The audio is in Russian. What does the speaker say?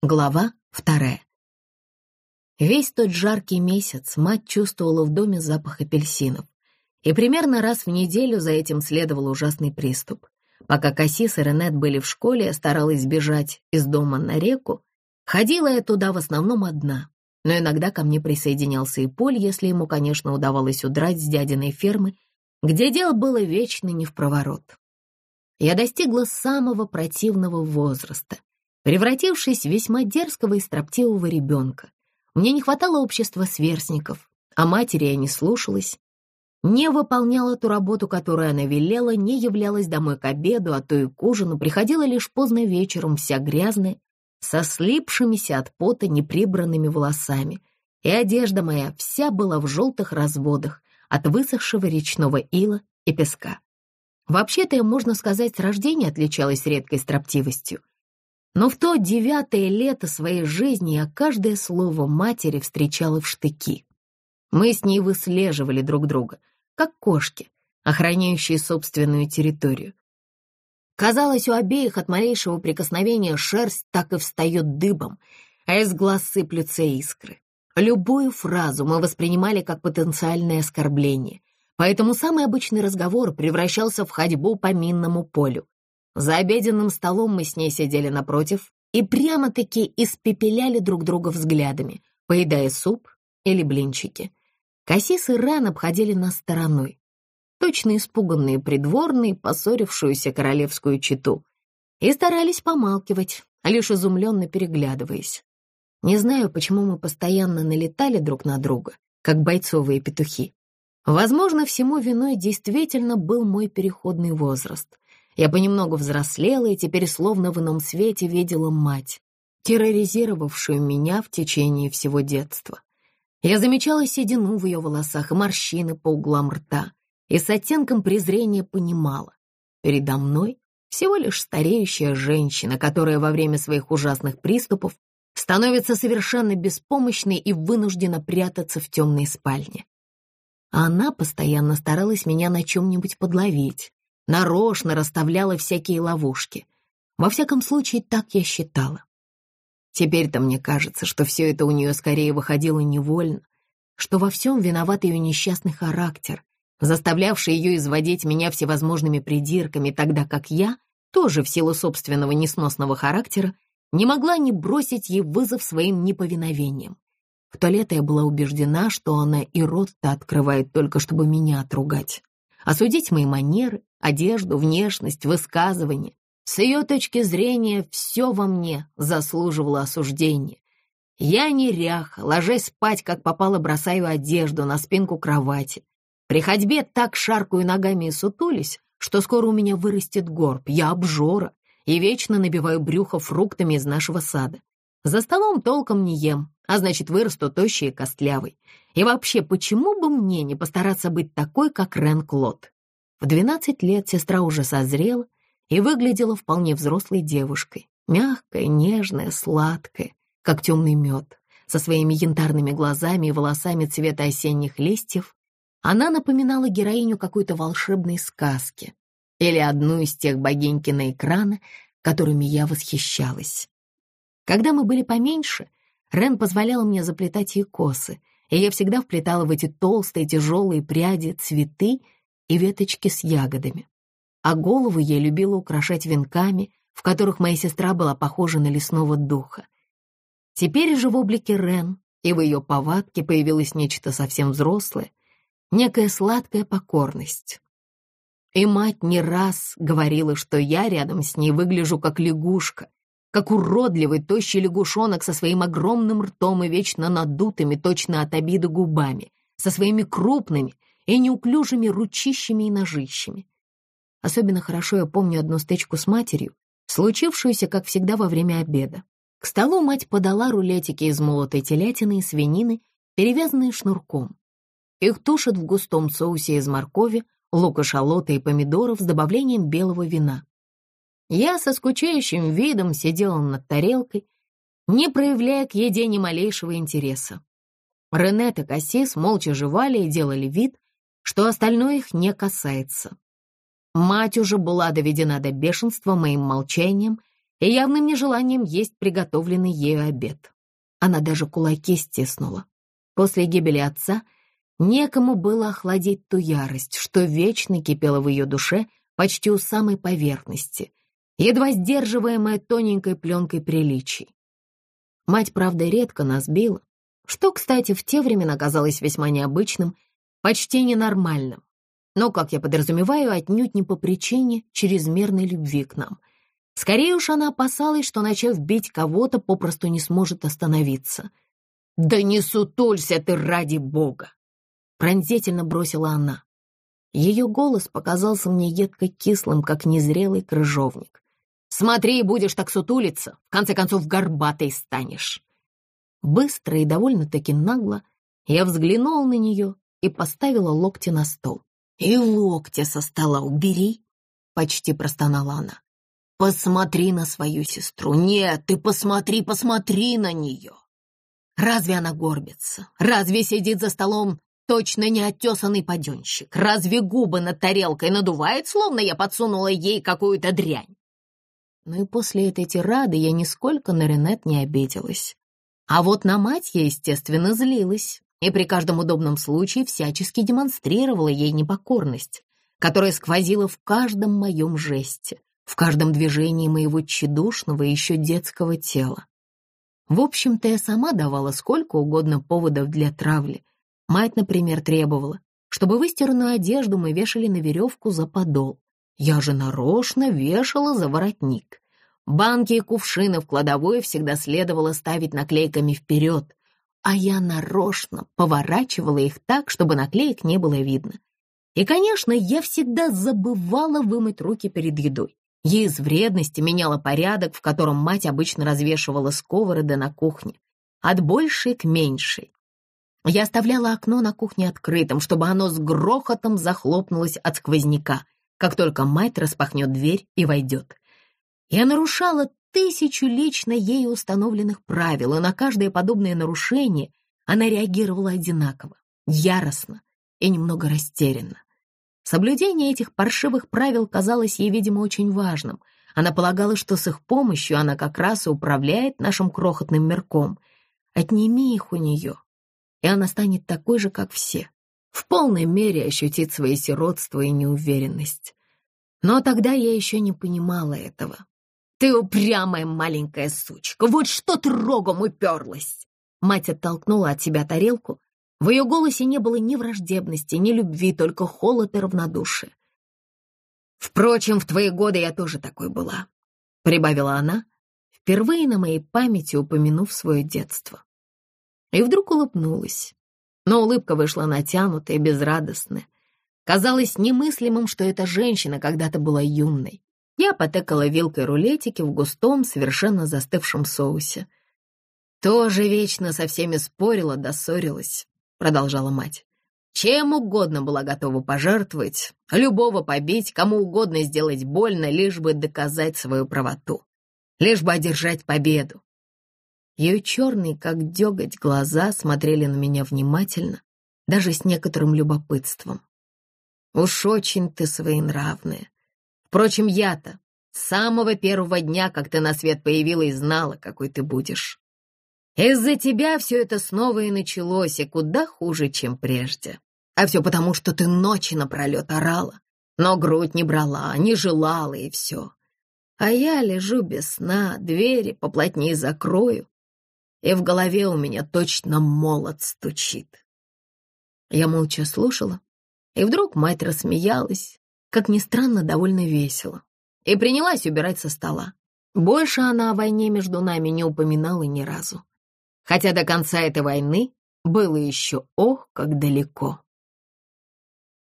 Глава вторая. Весь тот жаркий месяц мать чувствовала в доме запах апельсинов. И примерно раз в неделю за этим следовал ужасный приступ. Пока Кассис и Ренет были в школе, я старалась сбежать из дома на реку. Ходила я туда в основном одна, но иногда ко мне присоединялся и Поль, если ему, конечно, удавалось удрать с дядиной фермы, где дело было вечно не в проворот. Я достигла самого противного возраста превратившись в весьма дерзкого и строптивого ребенка. Мне не хватало общества сверстников, а матери я не слушалась, не выполняла ту работу, которую она велела, не являлась домой к обеду, а то и к ужину, приходила лишь поздно вечером, вся грязная, со слипшимися от пота неприбранными волосами, и одежда моя вся была в желтых разводах от высохшего речного ила и песка. Вообще-то я, можно сказать, с рождения отличалась редкой строптивостью. Но в то девятое лето своей жизни я каждое слово матери встречала в штыки. Мы с ней выслеживали друг друга, как кошки, охраняющие собственную территорию. Казалось, у обеих от малейшего прикосновения шерсть так и встает дыбом, а из глаз сыплются искры. Любую фразу мы воспринимали как потенциальное оскорбление, поэтому самый обычный разговор превращался в ходьбу по минному полю. За обеденным столом мы с ней сидели напротив и прямо-таки испепеляли друг друга взглядами, поедая суп или блинчики. Кассис и Рен обходили нас стороной, точно испуганные придворные, поссорившуюся королевскую чету, и старались помалкивать, лишь изумленно переглядываясь. Не знаю, почему мы постоянно налетали друг на друга, как бойцовые петухи. Возможно, всему виной действительно был мой переходный возраст — я понемногу взрослела и теперь словно в ином свете видела мать, терроризировавшую меня в течение всего детства. Я замечала седину в ее волосах и морщины по углам рта, и с оттенком презрения понимала. Передо мной всего лишь стареющая женщина, которая во время своих ужасных приступов становится совершенно беспомощной и вынуждена прятаться в темной спальне. А она постоянно старалась меня на чем-нибудь подловить, нарочно расставляла всякие ловушки. Во всяком случае, так я считала. Теперь-то мне кажется, что все это у нее скорее выходило невольно, что во всем виноват ее несчастный характер, заставлявший ее изводить меня всевозможными придирками, тогда как я, тоже в силу собственного несносного характера, не могла не бросить ей вызов своим неповиновением. В то лето я была убеждена, что она и рот-то открывает только, чтобы меня отругать осудить мои манеры, одежду, внешность, высказывания. С ее точки зрения все во мне заслуживало осуждения. Я неряха, ложась спать, как попало, бросаю одежду на спинку кровати. При ходьбе так шаркаю ногами и сутулись, что скоро у меня вырастет горб, я обжора и вечно набиваю брюхо фруктами из нашего сада. За столом толком не ем, а значит, вырасту тощей и костлявой. И вообще, почему бы мне не постараться быть такой, как Рен Клод? В 12 лет сестра уже созрела и выглядела вполне взрослой девушкой. Мягкая, нежная, сладкая, как темный мед, со своими янтарными глазами и волосами цвета осенних листьев. Она напоминала героиню какой-то волшебной сказки или одну из тех богинь киноэкрана, которыми я восхищалась. Когда мы были поменьше, Рен позволяла мне заплетать ей косы, и я всегда вплетала в эти толстые тяжелые пряди цветы и веточки с ягодами. А голову я любила украшать венками, в которых моя сестра была похожа на лесного духа. Теперь же в облике Рен и в ее повадке появилось нечто совсем взрослое, некая сладкая покорность. И мать не раз говорила, что я рядом с ней выгляжу как лягушка, как уродливый тощий лягушонок со своим огромным ртом и вечно надутыми точно от обиды губами, со своими крупными и неуклюжими ручищами и ножищами. Особенно хорошо я помню одну стычку с матерью, случившуюся, как всегда, во время обеда. К столу мать подала рулетики из молотой телятины и свинины, перевязанные шнурком. Их тушат в густом соусе из моркови, лука, шалота и помидоров с добавлением белого вина. Я со скучающим видом сидела над тарелкой, не проявляя к еде ни малейшего интереса. Ренет и Кассис молча жевали и делали вид, что остальное их не касается. Мать уже была доведена до бешенства моим молчанием и явным нежеланием есть приготовленный ею обед. Она даже кулаки стиснула. После гибели отца некому было охладить ту ярость, что вечно кипела в ее душе почти у самой поверхности, едва сдерживаемая тоненькой пленкой приличий. Мать, правда, редко нас била, что, кстати, в те времена казалось весьма необычным, почти ненормальным, но, как я подразумеваю, отнюдь не по причине чрезмерной любви к нам. Скорее уж она опасалась, что, начав бить кого-то, попросту не сможет остановиться. «Да не сутулься ты ради бога!» Пронзительно бросила она. Ее голос показался мне едко-кислым, как незрелый крыжовник. «Смотри, будешь так сутулиться, в конце концов горбатой станешь!» Быстро и довольно-таки нагло я взглянул на нее и поставила локти на стол. «И локти со стола убери!» — почти простонала она. «Посмотри на свою сестру! Нет, ты посмотри, посмотри на нее!» Разве она горбится? Разве сидит за столом точно неоттесанный паденщик? Разве губы над тарелкой надувает, словно я подсунула ей какую-то дрянь? Ну и после этой тирады я нисколько на Ренет не обиделась. А вот на мать я, естественно, злилась и при каждом удобном случае всячески демонстрировала ей непокорность, которая сквозила в каждом моем жесте, в каждом движении моего тщедушного и еще детского тела. В общем-то, я сама давала сколько угодно поводов для травли. Мать, например, требовала, чтобы выстиранную одежду мы вешали на веревку за подол. Я же нарочно вешала за воротник. Банки и кувшины в кладовой всегда следовало ставить наклейками вперед, а я нарочно поворачивала их так, чтобы наклеек не было видно. И, конечно, я всегда забывала вымыть руки перед едой. Я из вредности меняла порядок, в котором мать обычно развешивала сковороды на кухне, от большей к меньшей. Я оставляла окно на кухне открытым, чтобы оно с грохотом захлопнулось от сквозняка, как только мать распахнет дверь и войдет. Я нарушала тысячу лично ей установленных правил, и на каждое подобное нарушение она реагировала одинаково, яростно и немного растерянно. Соблюдение этих паршивых правил казалось ей, видимо, очень важным. Она полагала, что с их помощью она как раз и управляет нашим крохотным мирком. Отними их у нее, и она станет такой же, как все. В полной мере ощутит свои сиротство и неуверенность. Но тогда я еще не понимала этого. «Ты упрямая маленькая сучка! Вот что ты рогом уперлась!» Мать оттолкнула от себя тарелку. В ее голосе не было ни враждебности, ни любви, только холод и равнодушие. «Впрочем, в твои годы я тоже такой была», — прибавила она, впервые на моей памяти упомянув свое детство. И вдруг улыбнулась. Но улыбка вышла натянутая, безрадостная. Казалось немыслимым, что эта женщина когда-то была юной. Я потыкала вилкой рулетики в густом, совершенно застывшем соусе. «Тоже вечно со всеми спорила да ссорилась», — продолжала мать. «Чем угодно была готова пожертвовать, любого побить, кому угодно сделать больно, лишь бы доказать свою правоту, лишь бы одержать победу». Ее черные, как деготь, глаза смотрели на меня внимательно, даже с некоторым любопытством. «Уж очень ты своенравная», Впрочем, я-то с самого первого дня, как ты на свет появилась, знала, какой ты будешь. Из-за тебя все это снова и началось, и куда хуже, чем прежде. А все потому, что ты ночи напролет орала, но грудь не брала, не желала, и все. А я лежу без сна, двери поплотнее закрою, и в голове у меня точно молот стучит. Я молча слушала, и вдруг мать рассмеялась, как ни странно, довольно весело, и принялась убирать со стола. Больше она о войне между нами не упоминала ни разу. Хотя до конца этой войны было еще ох, как далеко.